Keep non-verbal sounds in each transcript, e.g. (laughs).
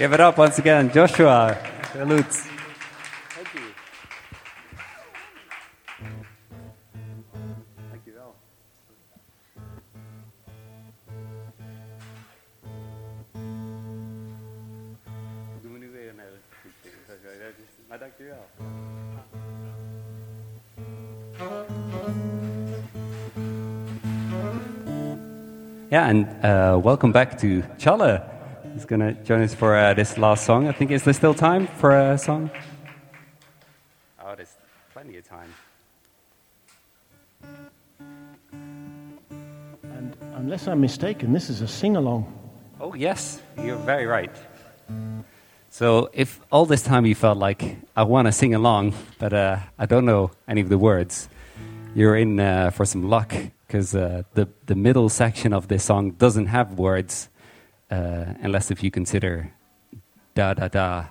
Give it up once again, Joshua Salutes. Thank you. Dankjewel. Doen we nu weer een hele Maar dankjewel. Yeah, and uh, welcome back to Chala. He's going to join us for uh, this last song. I think, is there still time for a song? Oh, there's plenty of time. And unless I'm mistaken, this is a sing along. Oh, yes, you're very right. So, if all this time you felt like, I want to sing along, but uh, I don't know any of the words, you're in uh, for some luck because uh, the, the middle section of this song doesn't have words, uh, unless if you consider da da da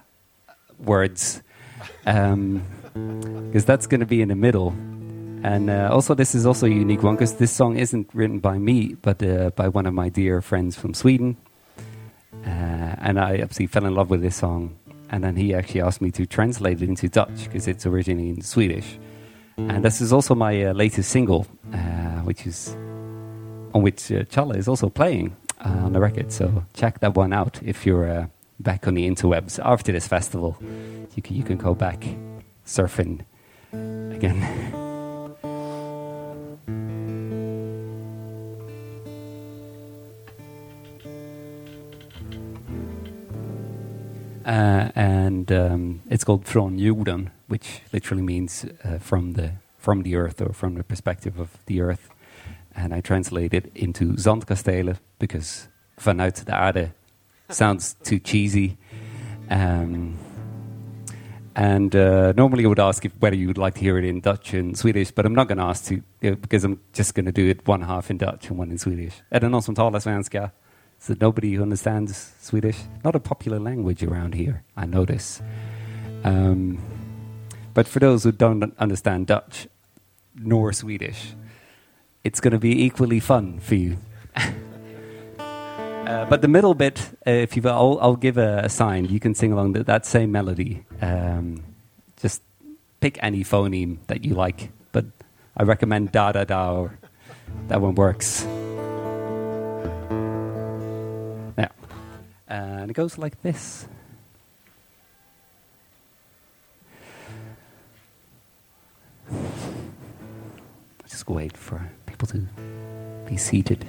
words, because um, that's going to be in the middle. And uh, also, this is also a unique one because this song isn't written by me, but uh, by one of my dear friends from Sweden. Uh, and I absolutely fell in love with this song. And then he actually asked me to translate it into Dutch because it's originally in Swedish. And this is also my uh, latest single, which is on which uh, Chala is also playing uh, on the record. So check that one out if you're uh, back on the interwebs after this festival. You can, you can go back surfing again. (laughs) Uh, and um, it's called Från jorden, which literally means uh, from the from the earth or from the perspective of the earth. And I translate it into zandkastelen because vanuit de aarde sounds too cheesy. Um, and uh, normally I would ask if, whether you would like to hear it in Dutch and Swedish, but I'm not going to ask to uh, because I'm just going to do it one half in Dutch and one in Swedish. Är det någon som talar svenska? So nobody who understands Swedish. Not a popular language around here, I notice. Um, but for those who don't understand Dutch nor Swedish, it's going to be equally fun for you. (laughs) uh, but the middle bit, uh, if you, I'll, I'll give a, a, sign. You can sing along the, that same melody. Um, just pick any phoneme that you like. But I recommend da da da. Or that one works. And it goes like this. Just wait for to be seated.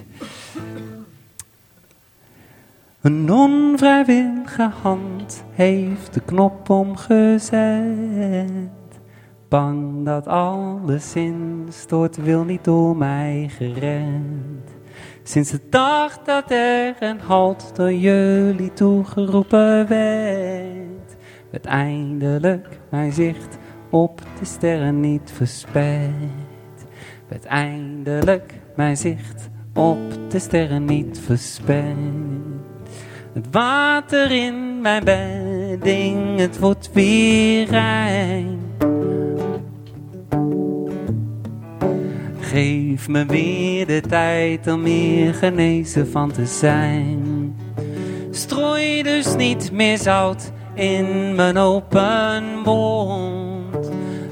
Een onvrijwillige hand heeft de knop omgezet. Bang dat alles instort, wil niet door mij gered. Sinds de dag dat er een halt door jullie toegeroepen werd, werd eindelijk mijn zicht op de sterren niet versperd. Werd eindelijk mijn zicht op de sterren niet versperd. Het water in mijn bedding, het wordt weer rein. Geef me weer de tijd om meer genezen van te zijn. Strooi dus niet meer zout in mijn open mond.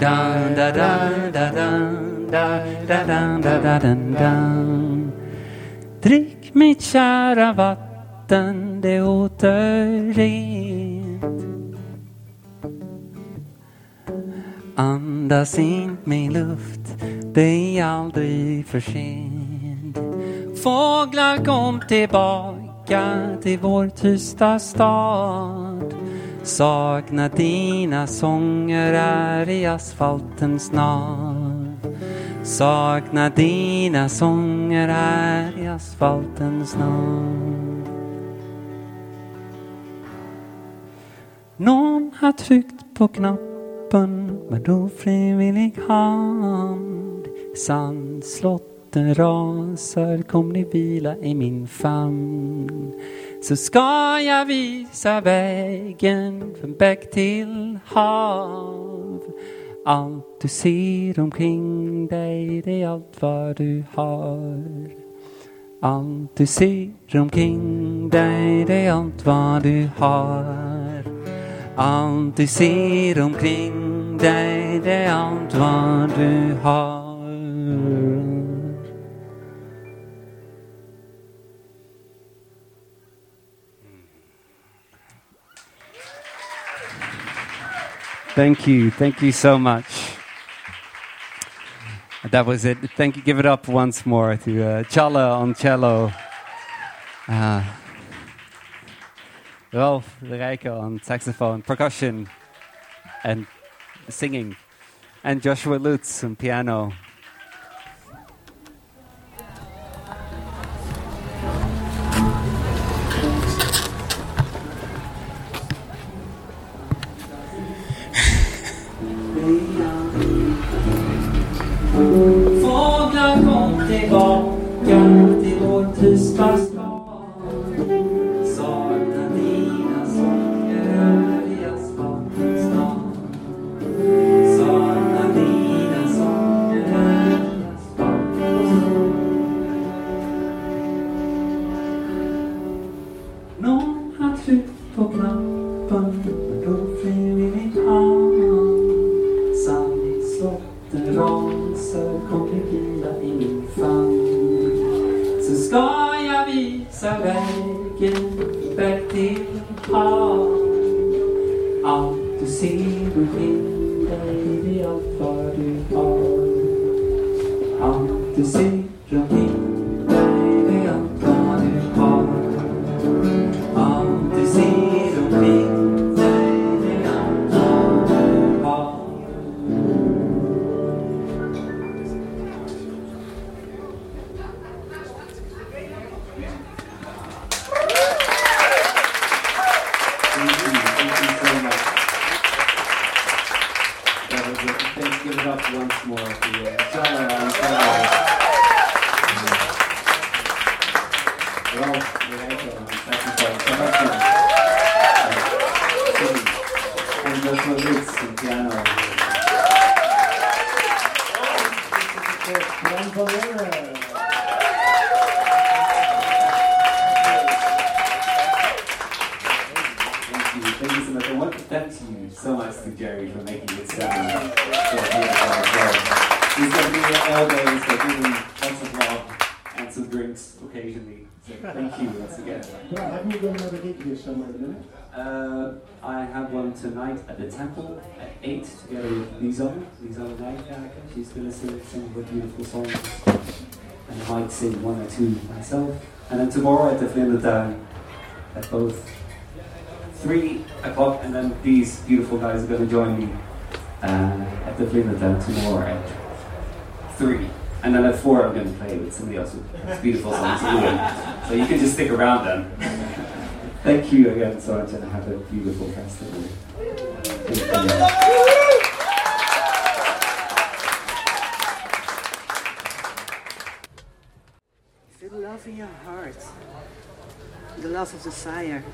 da da da Drick mitt kära vatten, det återrent Andas in min luft, det är aldrig för sent. Fåglar kom tillbaka till vår tysta stad. Saknar dina sånger är i asfaltens nav. Saknar dina sånger här i asfaltens namn. Någon har tryckt på knappen med ofrivillig hand. Sandslotten rasar, kom ni vila i min famn. Så ska jag visa vägen från bäck till hav. Allt du ser omkring dig, det är allt vad du har. Allt du ser omkring dig, det är allt vad du har. Allt du ser omkring dig, det är allt vad du har. Thank you. Thank you so much. That was it. Thank you. Give it up once more to uh, Chala on cello. Uh, Rolf Rijko on saxophone, percussion, and singing. And Joshua Lutz on piano. 8 together with Lizon, Lizon Rijkaker. She's going to sing some of her beautiful songs. And I might sing one or two myself. And then tomorrow at the Vlindertuin at both 3 o'clock, and then these beautiful guys are going to join me uh, at the Vlindertuin tomorrow at 3. And then at 4 I'm going to play with somebody else has beautiful songs. So you can just stick around then. (laughs) Thank you again so much and have a beautiful festival. Thank you. Love in your heart, the love of the fire,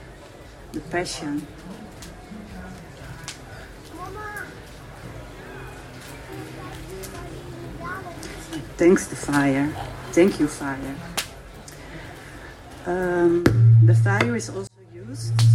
the passion. Thanks the fire. Thank you, fire. Um, the fire is also used.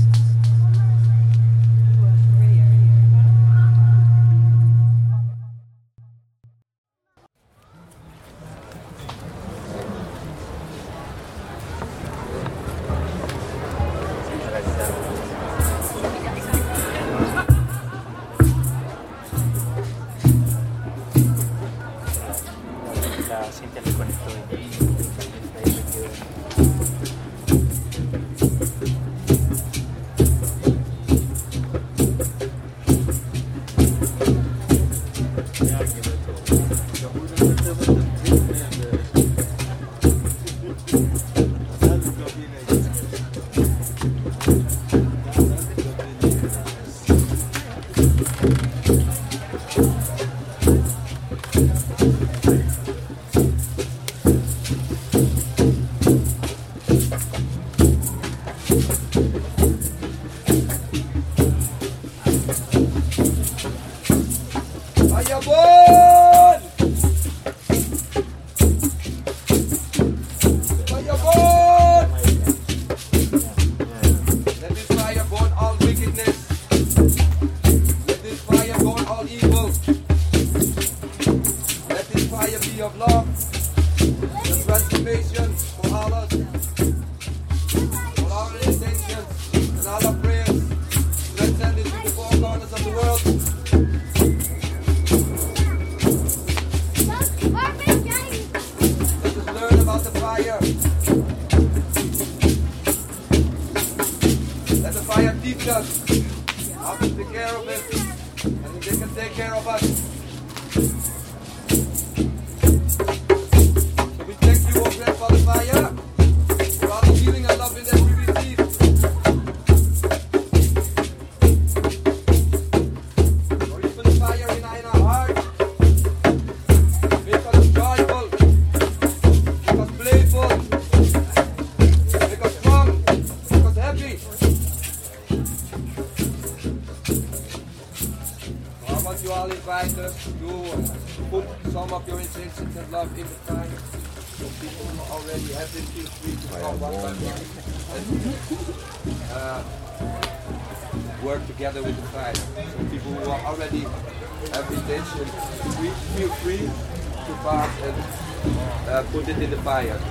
buyer.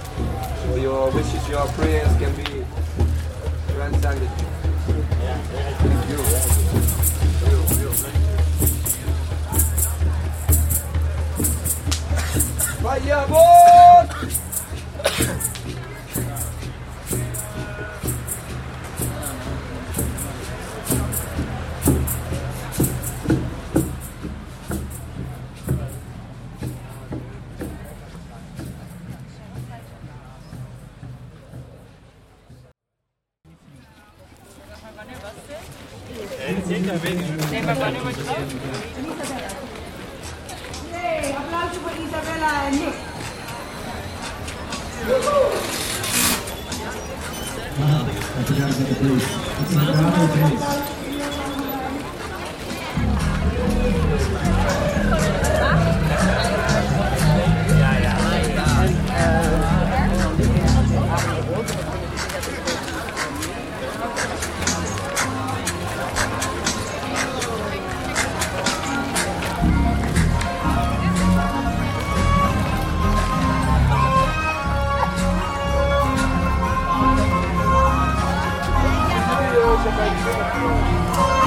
现在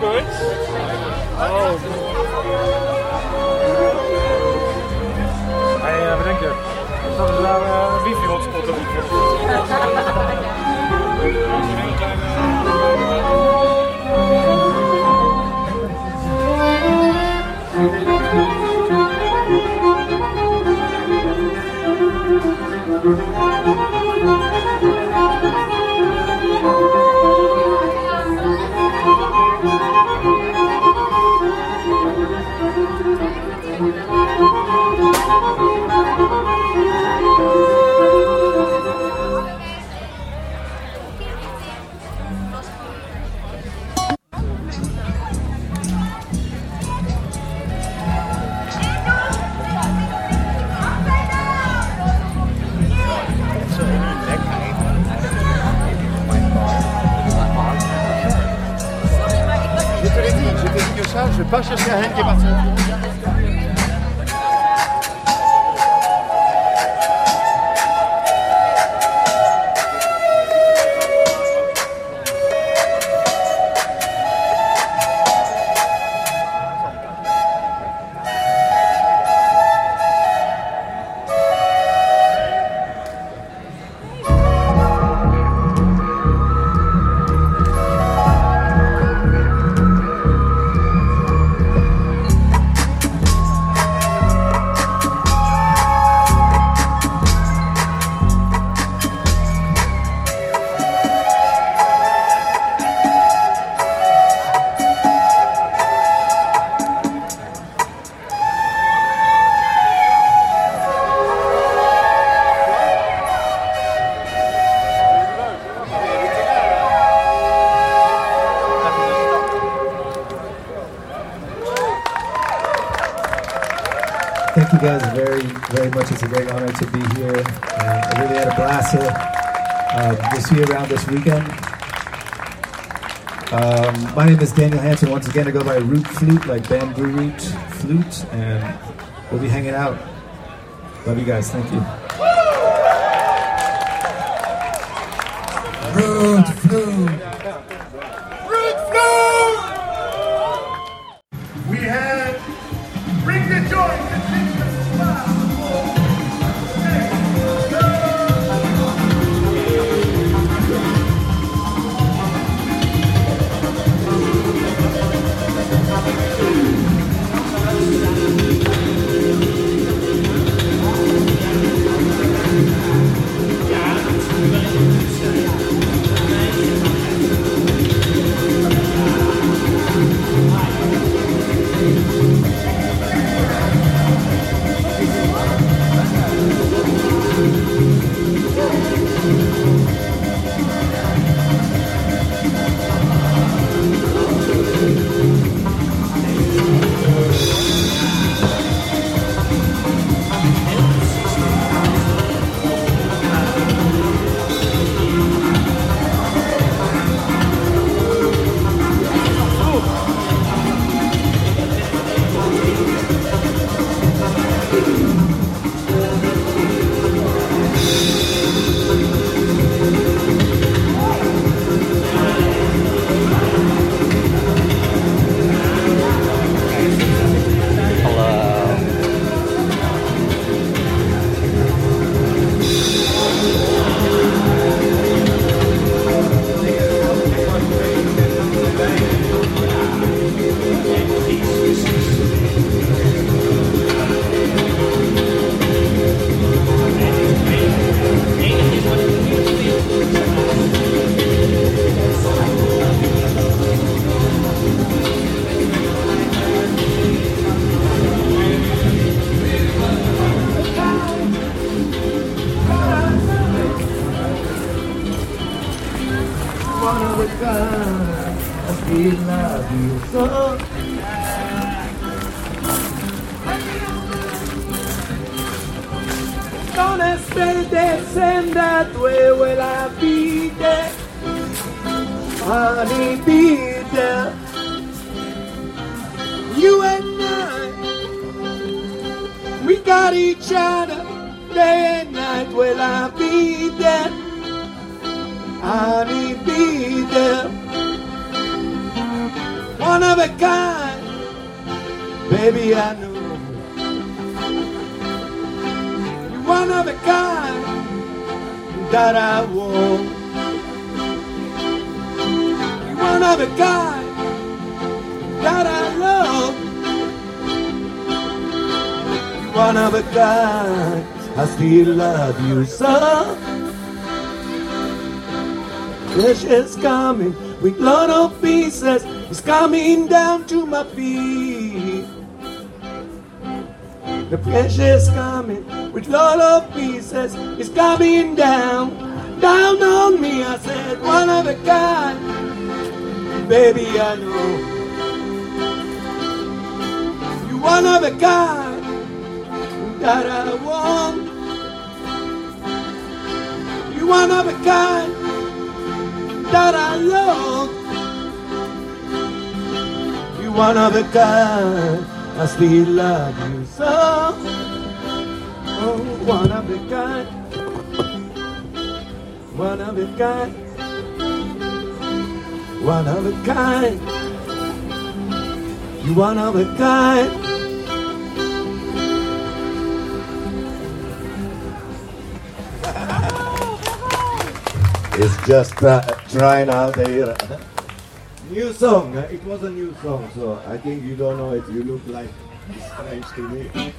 birds? Oh. Hey, uh, wat denk je? Ik dat eh, een uh, wifi hotspot guys very, very much. It's a great honor to be here. Uh, I really had a blast here. Uh, we'll see you around this weekend. Um, my name is Daniel Hanson. Once again, I go by Root Flute, like bamboo root flute, and we'll be hanging out. Love you guys. Thank you. Root Flute. Gonna stay there, same that way. Will I be there? Honey, be there. You and I, we got each other day and night. Will I be there? Honey, be there. A kind, baby, I know. You're one of a kind that I want. You're one of a kind that I love. You're one of a kind, I still love you so. Is coming with lot of pieces. It's coming down to my feet. The is coming with lot of pieces. It's coming down, down on me. I said, one of a kind. Baby, I know. You one of a kind that I want. You one of a kind that I love. One of a kind, I still love you so. Oh, one of a kind, one of a kind, one of a kind. You one of a kind. It's just uh, trying out a new song. Uh, It was a new song, so I think you don't know it. You look like strange to me.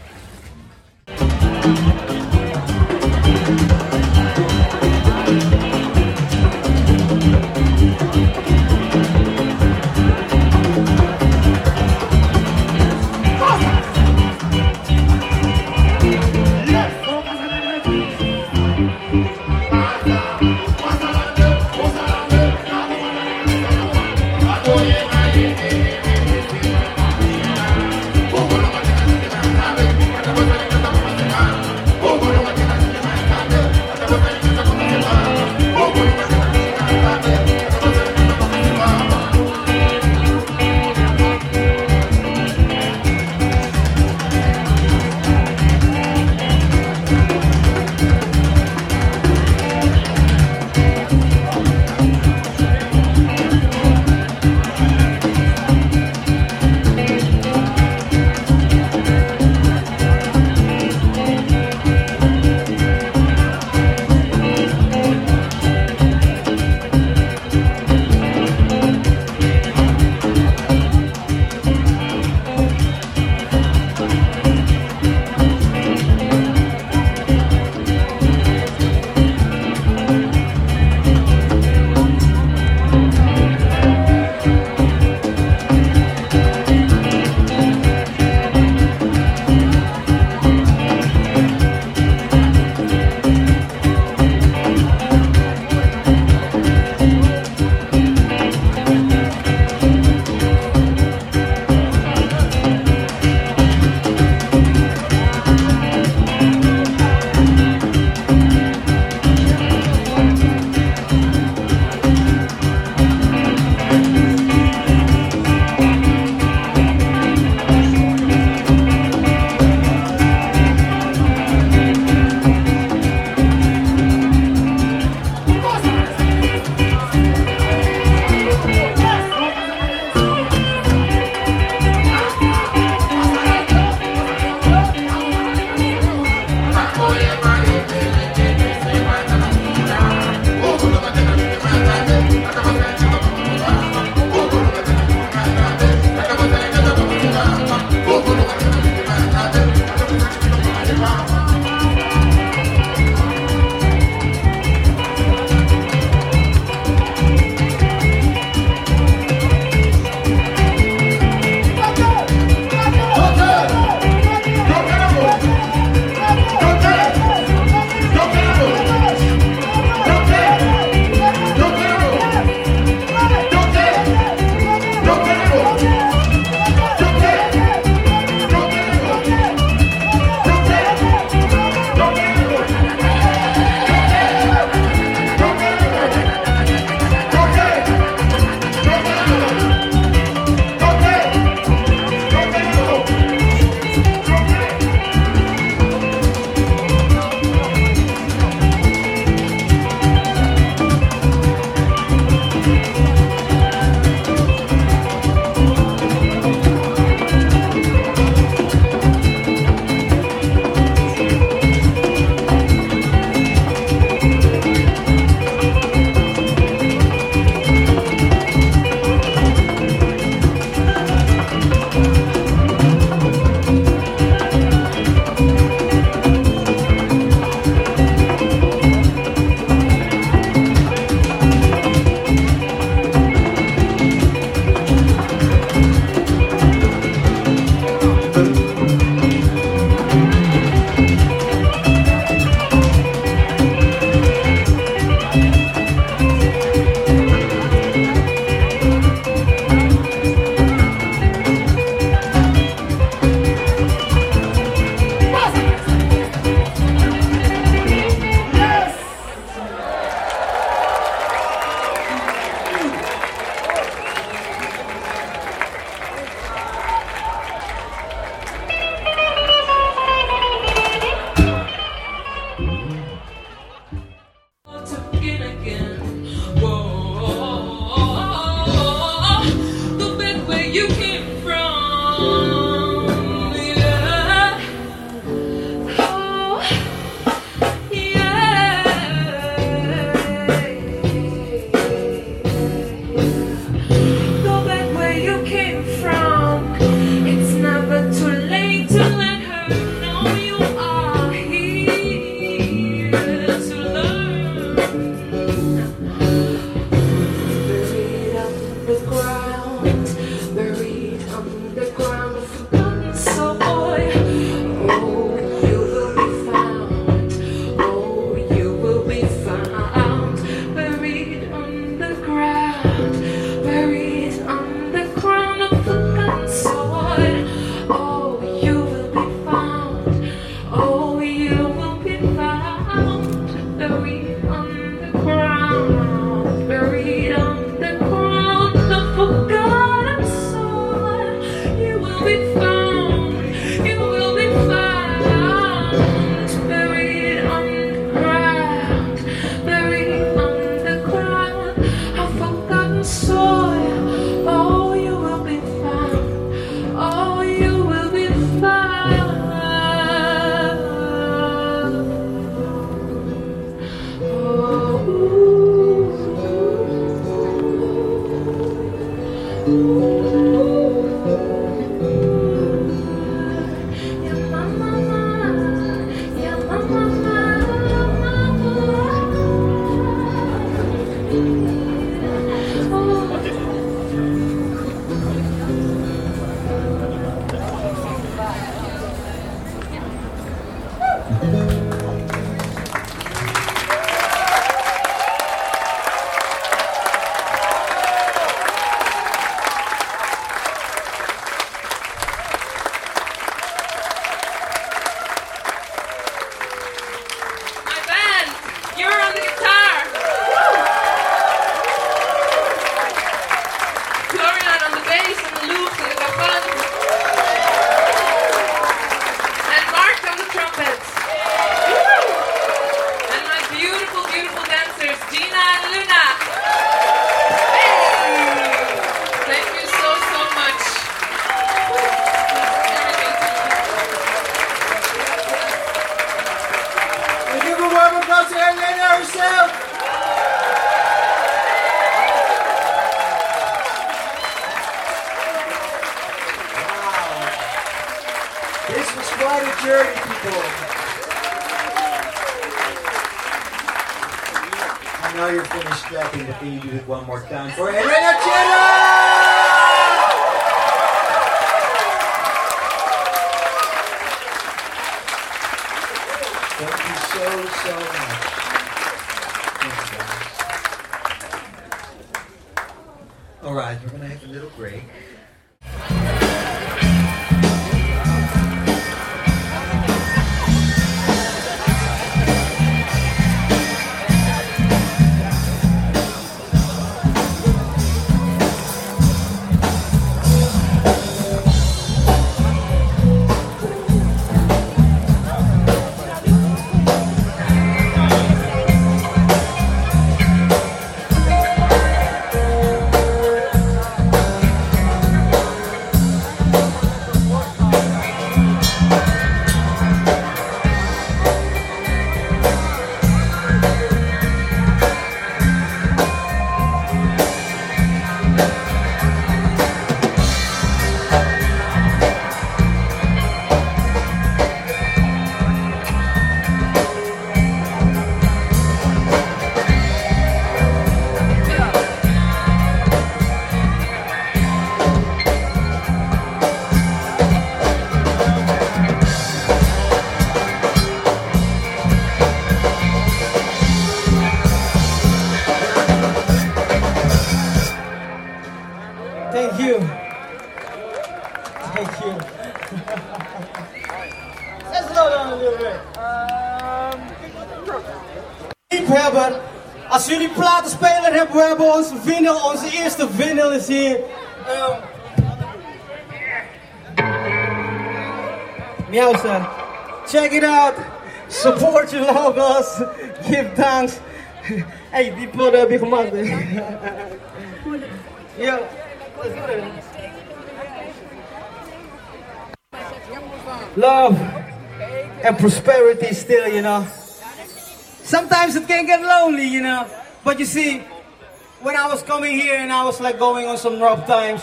Now you're finished clapping, but can you do it one more time for Elena Chela? Thank you so, so much. Thank you, guys. All right, we're gonna have a little break. Hebben, we hebben onze vinyl, onze eerste vinyl is hier. Um, Meow check it out. Support your logos. Give thanks. Hey, die podden heb je gemaakt. Ja. Love and prosperity still, you know. Sometimes it can get lonely, you know. But you see, I was coming here and I was like going on some rough times,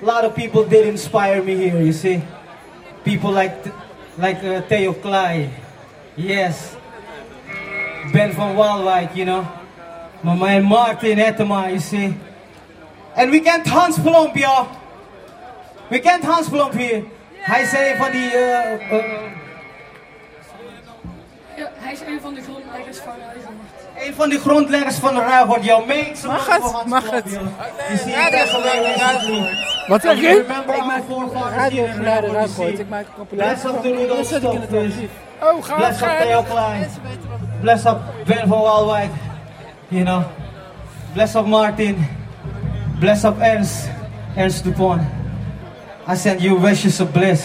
a lot of people did inspire me here, you see. People like like uh, Theo Klei, yes. Ben van Waalwijk, you know. My man Martin Ettema, you see. And we can't Hans Plomp, y'all. We can't Hans Plomp here. Hij zei van die... eh, eh, Ja, hij is een van de grondleggers van Huizenmacht. Een van die grondleggers van de Ruigoord, jouw mates. Mag het? Mag het? Alleen Wat zeg je? Ik maak radiogeluiden Ruigoord. Ik maak Bless up the Rudolph Dat zet ik in het Stokvis. archief. Oh, gaaf. Bless up. Theo Klein. Bless up Ben van Waalwijk. You know. Bless up Martin. Bless up Ernst. Ernst Dupont. I send you wishes of bliss.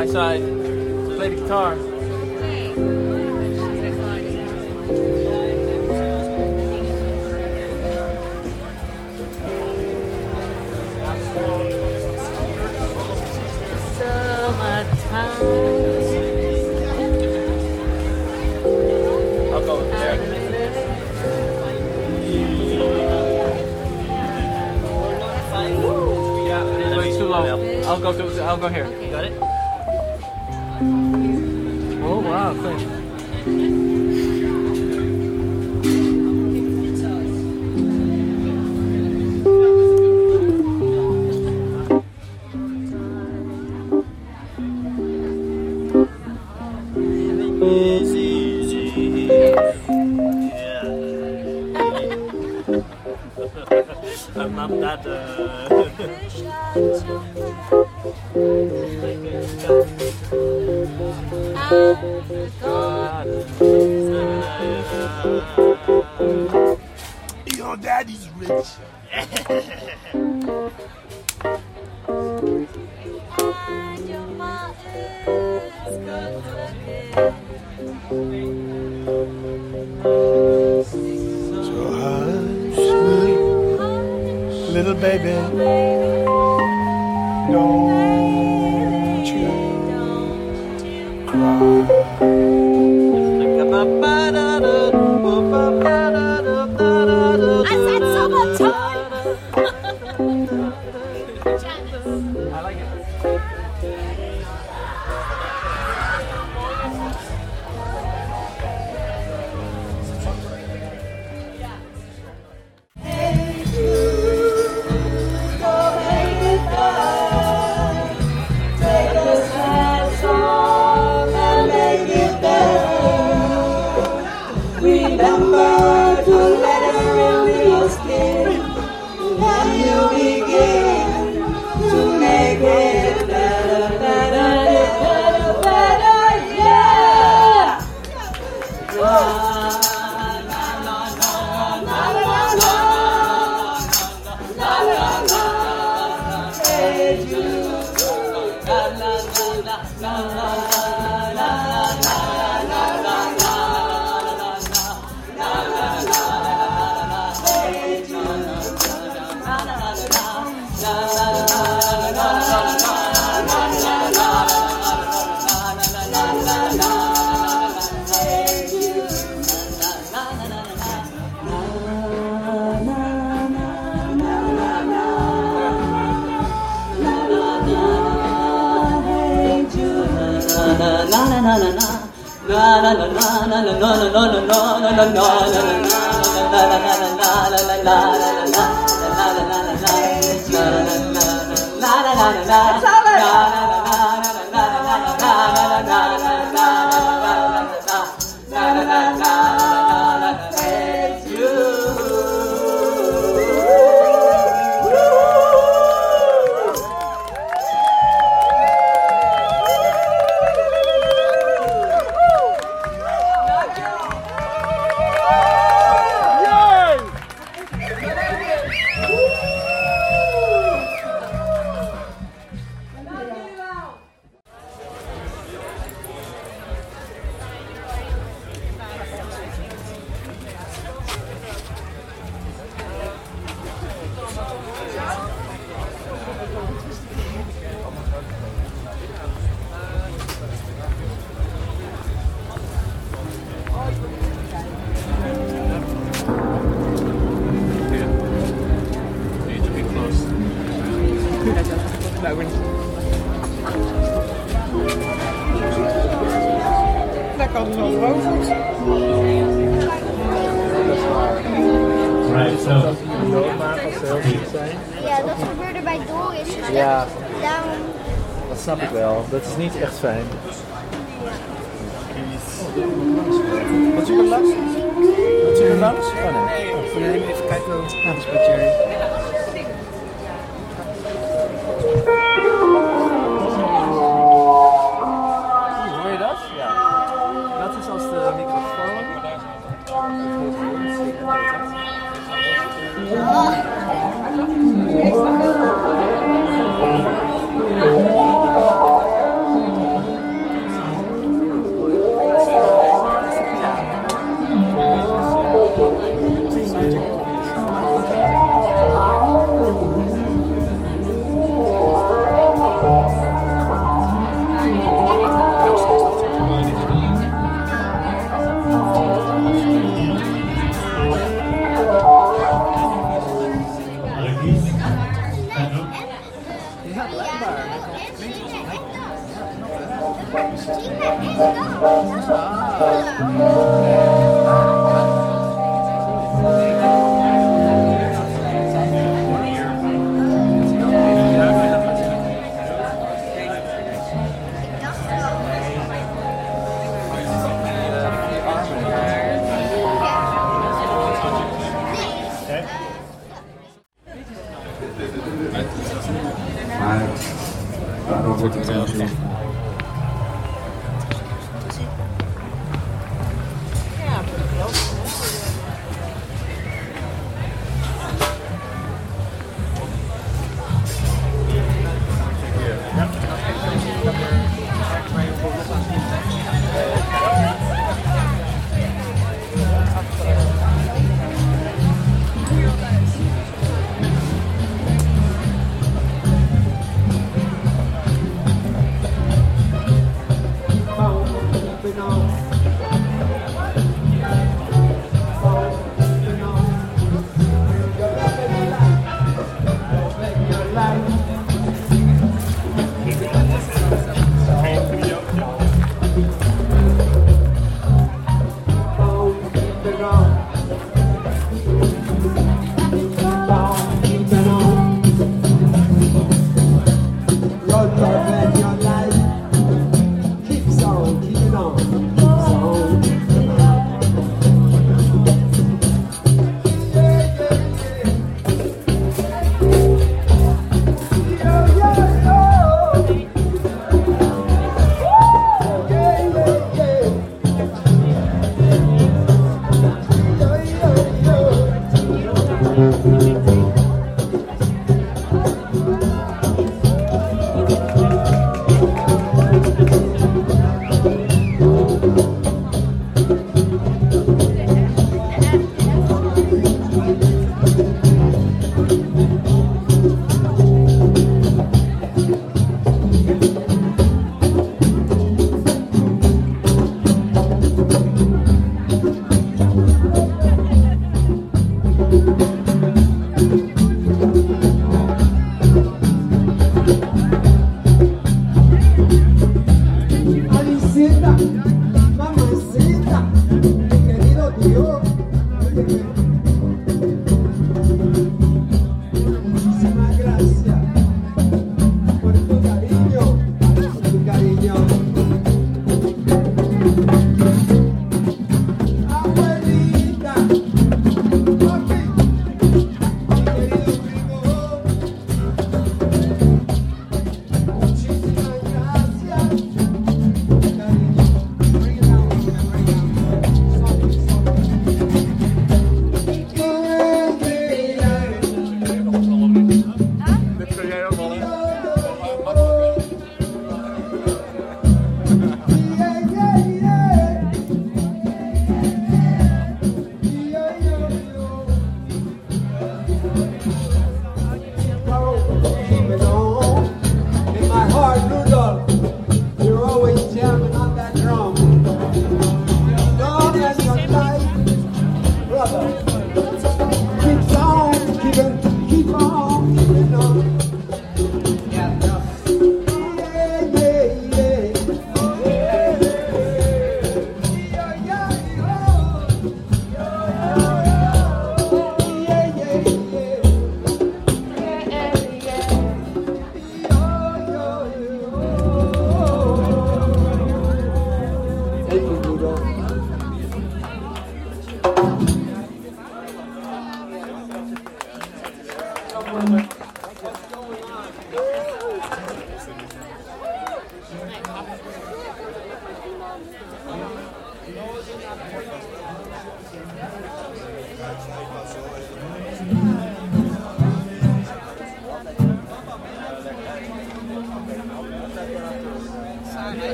My side little baby, don't you cry. la la la la la dat is niet echt fijn.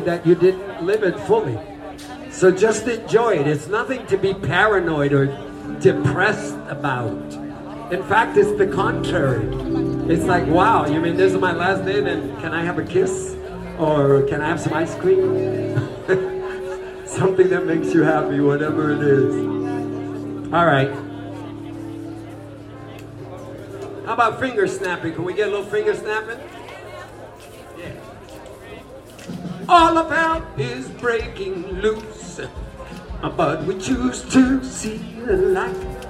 That you didn't live it fully. So just enjoy it. It's nothing to be paranoid or depressed about. In fact, it's the contrary. It's like, wow, you mean this is my last day, then can I have a kiss? Or can I have some ice cream? (laughs) Something that makes you happy, whatever it is. All right. How about finger snapping? Can we get a little finger snapping? Yeah. All about is breaking loose, but we choose to see the light.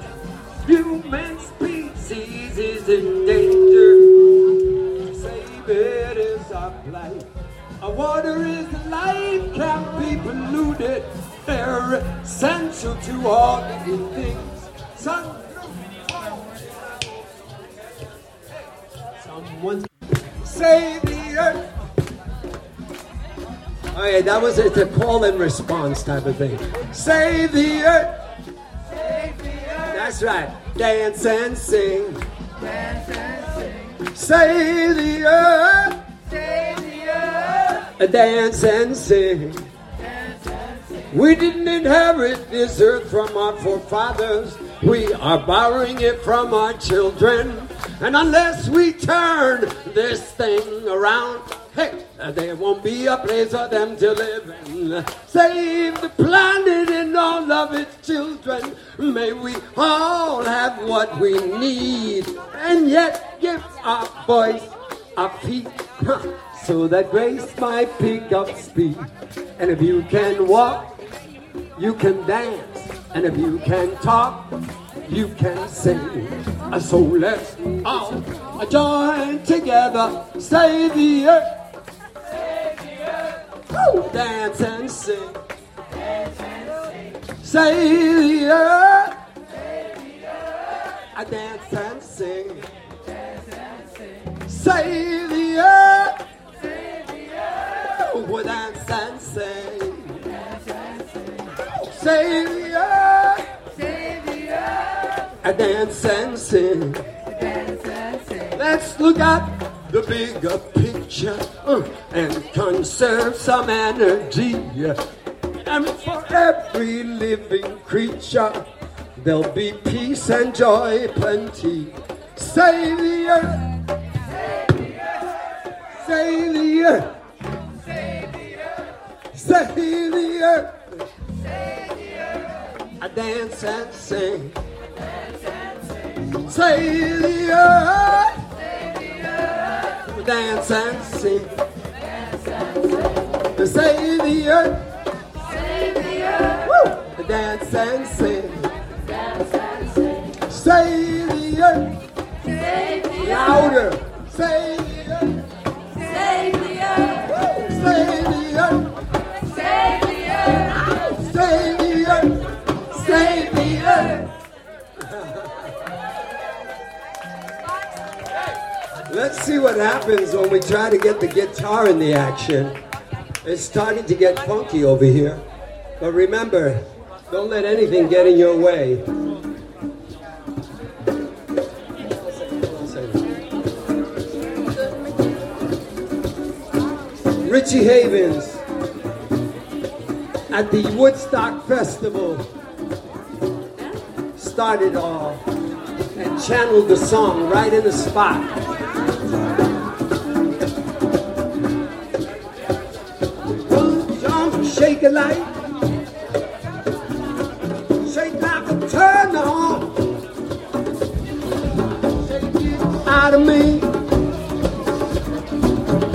Human species is in danger. Save it is our plight. Our water is life, can't be polluted. They're essential to all living things. Sun, someone save. Oh that was it's a call and response type of thing. Save the earth. That's right. Dance and sing. Save the earth. Dance and sing. We didn't inherit this earth from our forefathers. We are borrowing it from our children. And unless we turn this thing around, hey, there won't be a place for them to live in. Save the planet and all of its children. May we all have what we need. And yet give our voice a feet. So that grace might pick up speed. And if you can walk, you can dance. And if you can talk, you can sing. Uh, So let's all join together, save the earth. Woo! Dance and sing. The earth. I dance and sing. Save the earth. Oh, dance and sing. Save the. I dance and sing. Let's look at the bigger picture uh, and conserve some energy. And for every living creature, there'll be peace and joy plenty. Save the earth. Save the earth. Save the earth. I dance and sing. Save the earth. Dance and sing. Save the earth. Woo! Dance and sing. Save the earth. Louder. Save the earth. Woo! Save the earth. Let's see what happens when we try to get the guitar in the action. It's starting to get funky over here. But remember, don't let anything get in your way. Richie Havens at the Woodstock Festival started off and channeled the song right in the spot. Shake it like, shake like a turn on. Out of me,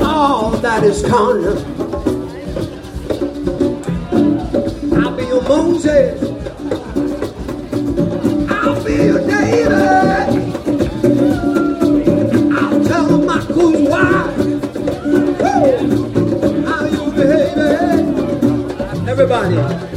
all that is carnal. I'll be your Moses. 对。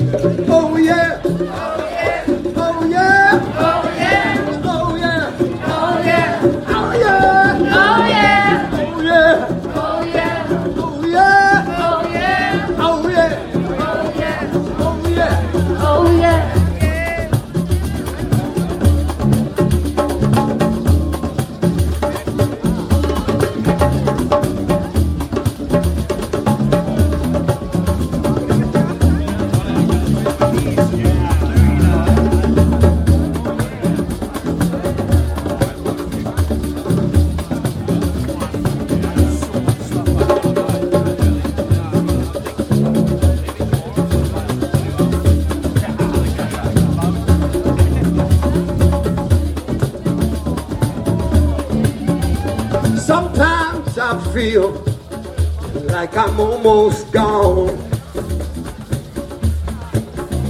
Feel like I'm almost gone.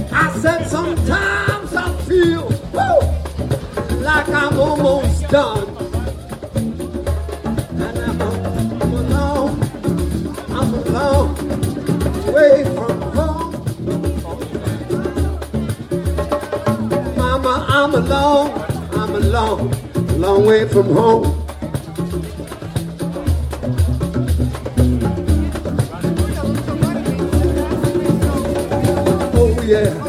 I said sometimes I feel woo, like I'm almost done. And I'm, I'm alone, I'm alone, away from home. Mama, I'm alone, I'm alone, a long way from home. Yeah.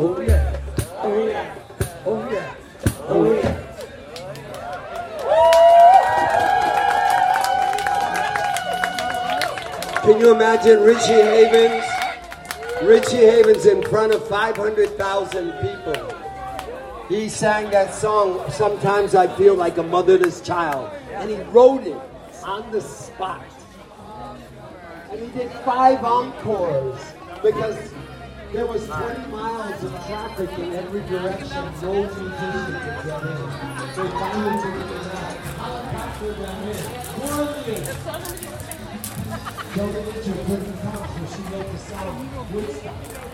Oh yeah. Oh yeah. Oh yeah. Oh yeah. Can you imagine Richie Havens? Richie Havens in front of 500,000 people. He sang that song, Sometimes I Feel Like a Motherless Child, and he wrote it on the spot. And he did five encores because there was 20 miles of traffic in every direction. No musician could get in. They finally figured it out. Capture them in. Brilliant! Joni Mitchell couldn't come, so she wrote the song Woodstock.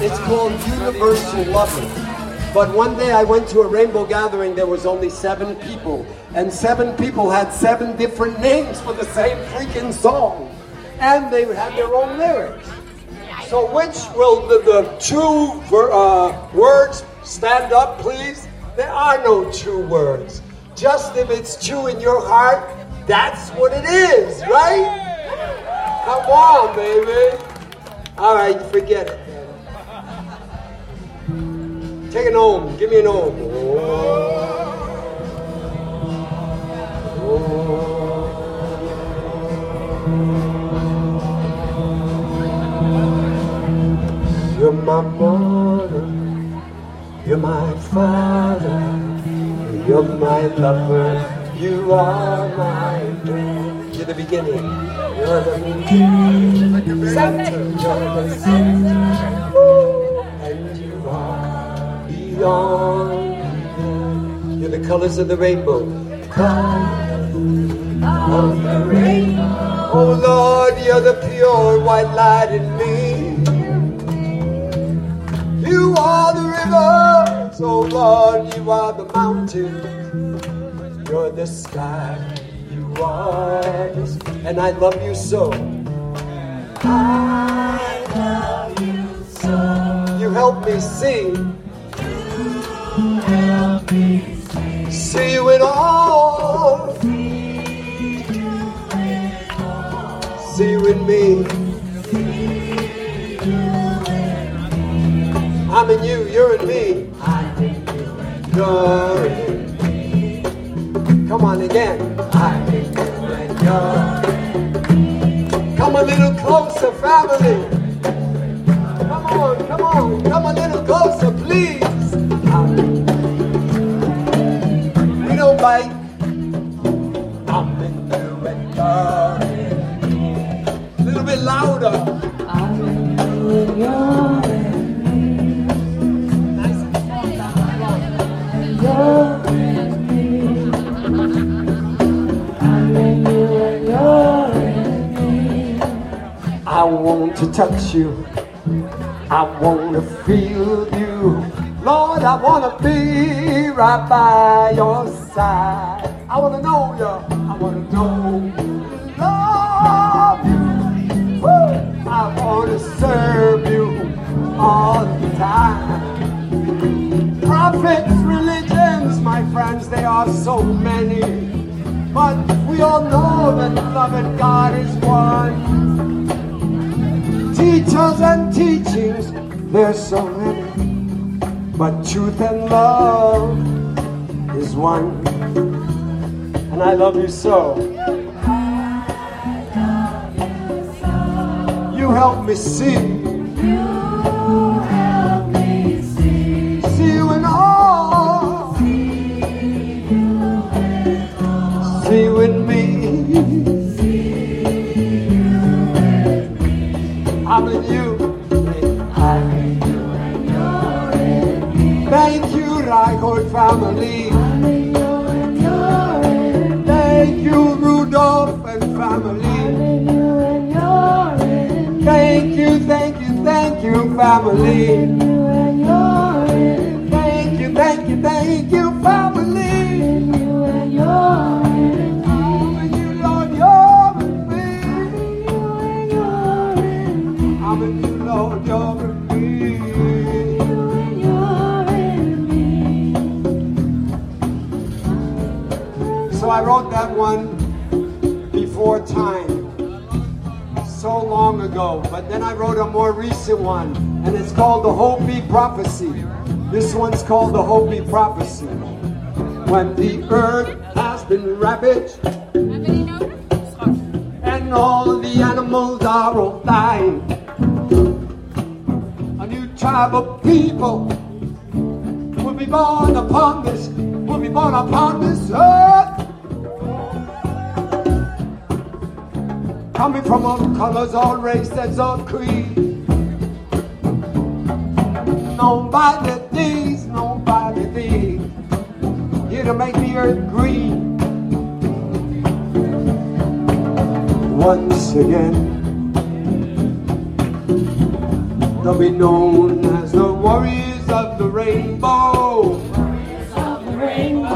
It's called Universal Loving. But one day I went to a rainbow gathering, there was only seven people. And seven people had seven different names for the same freaking song. And they had their own lyrics. So which will the, the two ver- uh, words stand up, please? There are no true words. Just if it's true in your heart, that's what it is, right? Come on, baby. All right, forget it. Take an ohm. Give me an ohm. You're my mother. You're my father. You're my lover. You are my friend. You're the beginning. You're the center. You're the center. And you are beyond. You're the colors of the rainbow. Colors of the rainbow. Oh Lord, you're the pure white light in me. You are the rivers, oh Lord, you are the mountains. You're the sky, you are the sky. And I love you so. I love you so. You help me see. You help me see. See you in all. See you in me. I'm in you, you're in me. I'm in you and you're in me. Come on again. I'm in you and you're in me. Come a little closer, family. Come on, come on, come a little closer, please. We to touch you. I want to feel you. Lord, I want to be right by your side. And teachings, there's so many. But truth and love is one. And I love you so. You help me. See family. Thank you, Rudolph and family. Thank you, thank you, thank you, family. Time, so long ago. But then I wrote a more recent one, and it's called the Hopi Prophecy. This one's called the Hopi Prophecy. When the earth has been ravaged, and all the animals are all dying, a new tribe of people will be born upon this, will be born upon this earth. Coming from all colors, all races, all creed. Nobody things, nobody things. Here to make the earth green. Once again. They'll be known as the warriors of the rainbow. Warriors of the rainbow.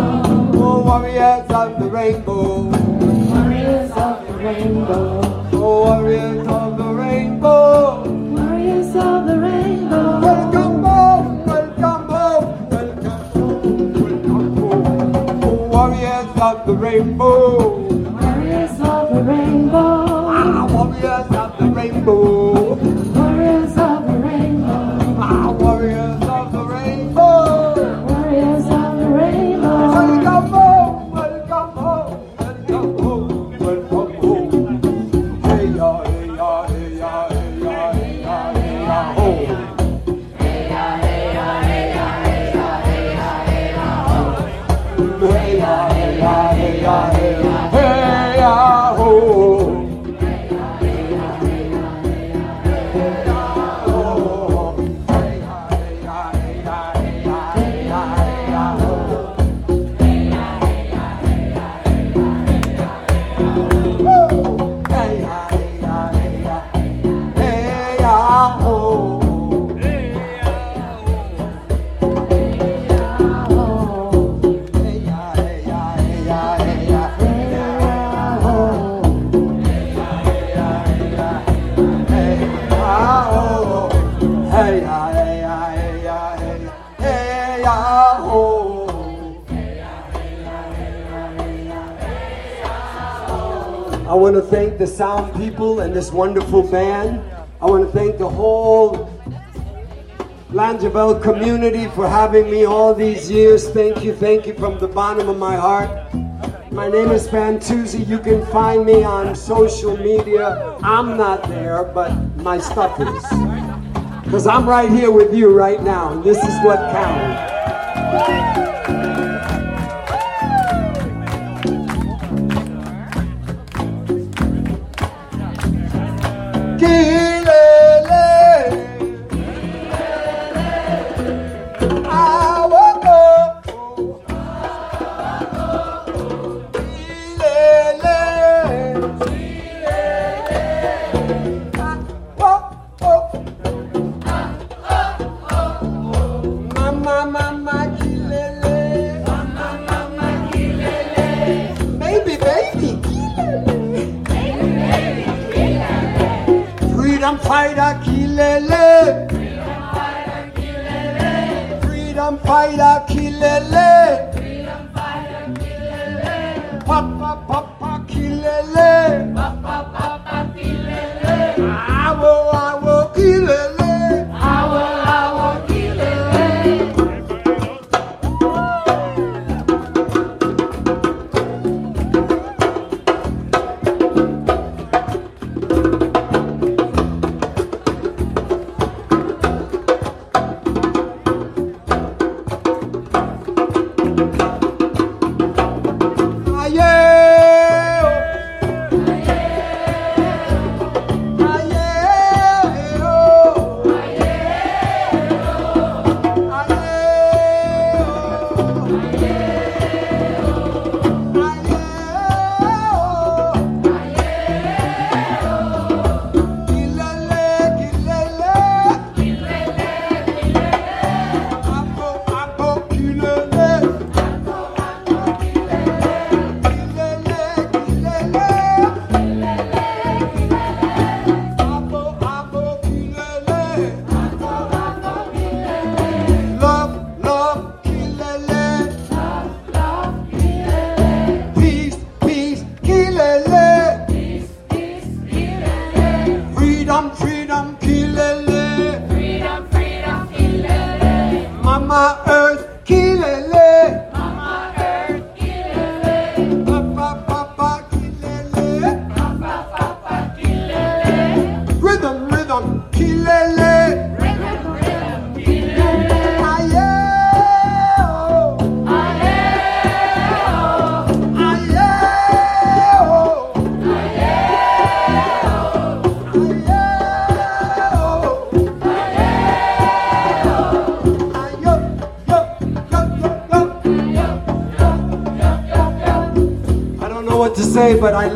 Oh, warriors of the rainbow. Warriors of the rainbow. Oh, warriors of the rainbow. Warriors of the rainbow. Welcome home, welcome home, welcome home, welcome home. Oh, warriors of the rainbow. Warriors of the rainbow. Ah, warriors of the rainbow. I want to thank the sound people and this wonderful band. I want to thank the whole Landjuweel community for having me all these years. Thank you, thank you from the bottom of my heart. My name is Fantuzzi. You can find me on social media. I'm not there, but my stuff is. Because I'm right here with you right now. This is what counts. Mama,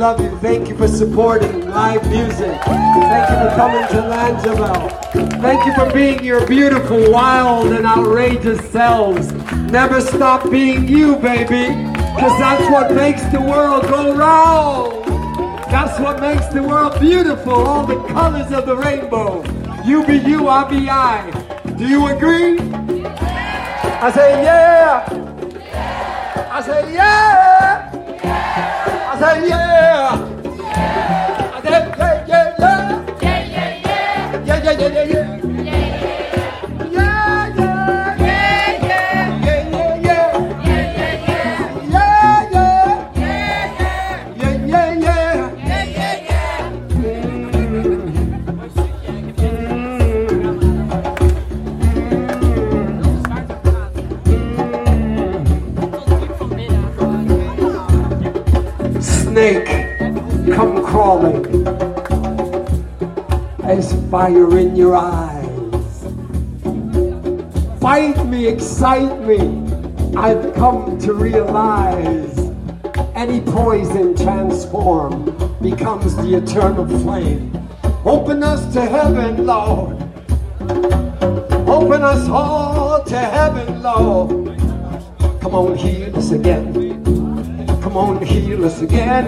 love you. Thank you for supporting live music. Thank you for coming to Landjuweel. Thank you for being your beautiful, wild, and outrageous selves. Never stop being you, baby, because that's what makes the world go round. That's what makes the world beautiful, all the colors of the rainbow. You be you, I be I. Do you agree? I say, yeah. I say, yeah. I say, yeah. Fire in your eyes. Fight me, excite me. I've come to realize any poison transform becomes the eternal flame. Open us to heaven, Lord. Open us all to heaven, Lord. Come on, heal us again. Come on, heal us again.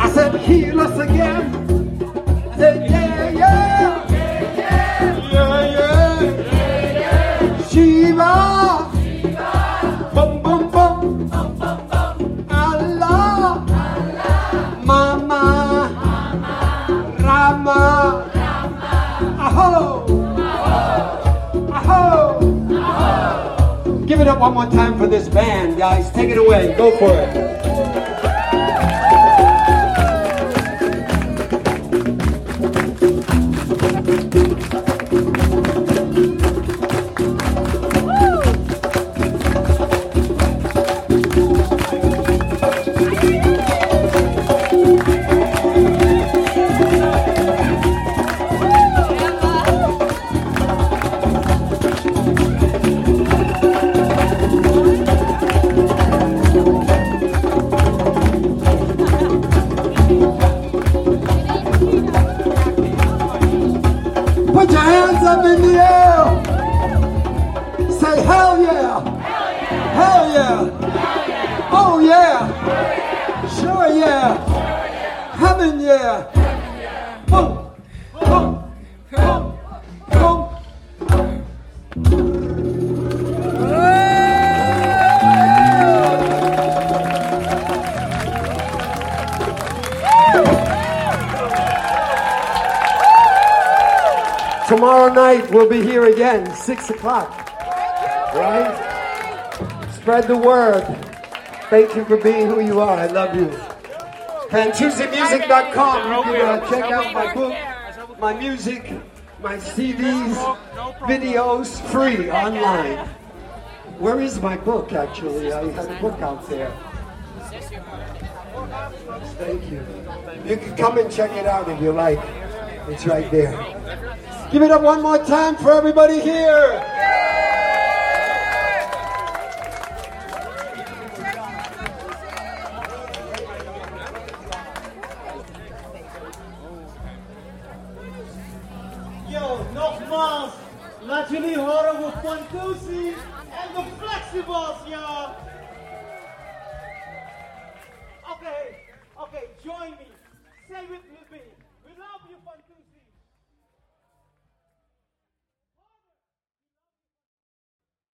I said, heal us again. One more time for this band, guys. Take it away. Go for it. We'll be here again, six o'clock. Right? Spread the word. Thank you for being who you are. I love you. FantuzziMusic.com. You can uh, check out my book, my music, my CDs, videos, free online. Where is my book? Actually, I have a book out there. Thank you. You can come and check it out if you like. It's right there. Give it up one more time for everybody here.